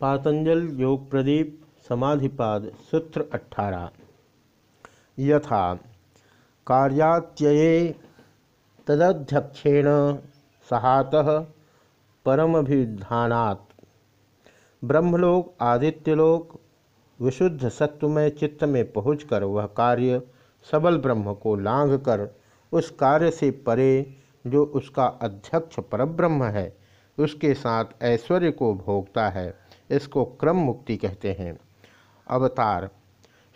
पातंजल, योग प्रदीप, समाधिपाद, सूत्र अठारह यथा, कार्यात्यये तदध्यक्षेण सहातः परमभिधानात्। ब्रह्मलोक, आदित्यलोक, विशुद्ध सत्वमय चित्त में पहुंचकर वह कार्य सबल ब्रह्म को लांघ कर उस कार्य से परे जो उसका अध्यक्ष परब्रह्म है, उसके साथ ऐश्वर्य को भोगता है। इसको क्रम मुक्ति कहते हैं। अवतार।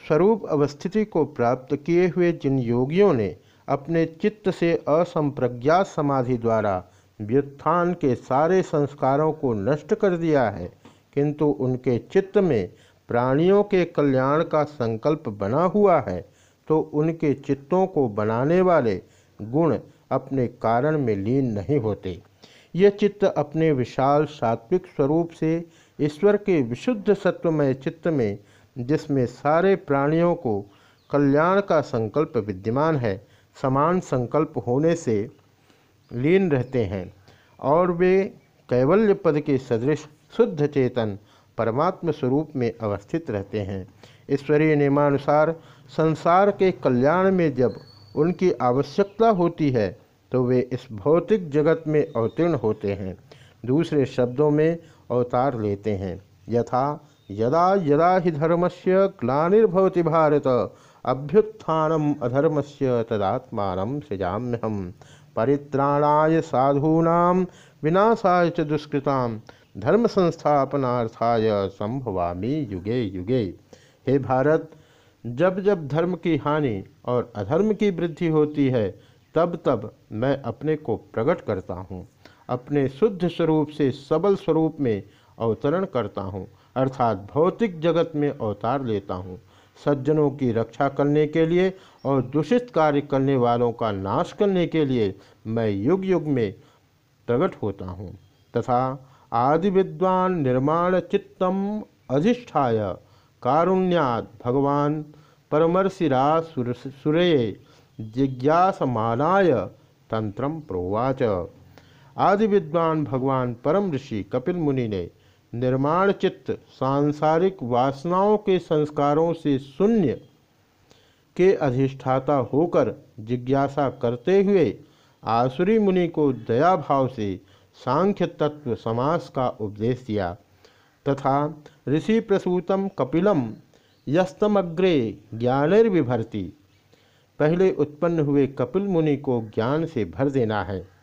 स्वरूप अवस्थिति को प्राप्त किए हुए जिन योगियों ने अपने चित्त से असंप्रज्ञात समाधि द्वारा व्युत्थान के सारे संस्कारों को नष्ट कर दिया है, किंतु उनके चित्त में प्राणियों के कल्याण का संकल्प बना हुआ है तो उनके चित्तों को बनाने वाले गुण अपने कारण में लीन नहीं होते। ये चित्त अपने विशाल सात्विक स्वरूप से ईश्वर के विशुद्ध सत्वमय चित्त में, जिसमें सारे प्राणियों को कल्याण का संकल्प विद्यमान है, समान संकल्प होने से लीन रहते हैं। और वे कैवल्य पद के सदृश, शुद्ध चेतन, परमात्म स्वरूप में अवस्थित रहते हैं। ईश्वरीय नियमानुसार संसार के कल्याण में जब उनकी आवश्यकता होती है तो वे इस भौतिक जगत में अवतीर्ण होते हैं। दूसरे शब्दों में अवतार लेते हैं। यथा, यदा यदा ही धर्म से ग्लार्भवती भारत, अभ्युत्थानम अधर्म से तदात्मा सृजाम्यहम, परित्राणाय साधूना विनाशाय च दुष्कृता धर्म संस्थापनार्थाय संभवामी युगे युगे। हे भारत, जब जब धर्म की हानि और अधर्म की वृद्धि होती है, तब तब मैं अपने को प्रकट करता हूँ। अपने शुद्ध स्वरूप से सबल स्वरूप में अवतरण करता हूँ, अर्थात भौतिक जगत में अवतार लेता हूँ। सज्जनों की रक्षा करने के लिए और दूषित कार्य करने वालों का नाश करने के लिए मैं युग युग में प्रकट होता हूँ। तथा आदि विद्वान निर्माण चित्तम अधिष्ठाय कारुण्यात भगवान परमर्शिरा सुरये जिज्ञासमानाय तंत्र प्रोवाच। आदि विद्वान भगवान परम ऋषि कपिल मुनि ने निर्माण चित्त, सांसारिक वासनाओं के संस्कारों से शून्य के अधिष्ठाता होकर जिज्ञासा करते हुए आसुरी मुनि को दया भाव से सांख्य तत्व समास का उपदेश दिया तथा ऋषि प्रसूतम कपिलम यस्तमग्रे ज्ञानिर्विभर्ति। पहले उत्पन्न हुए कपिल मुनि को ज्ञान से भर देना है।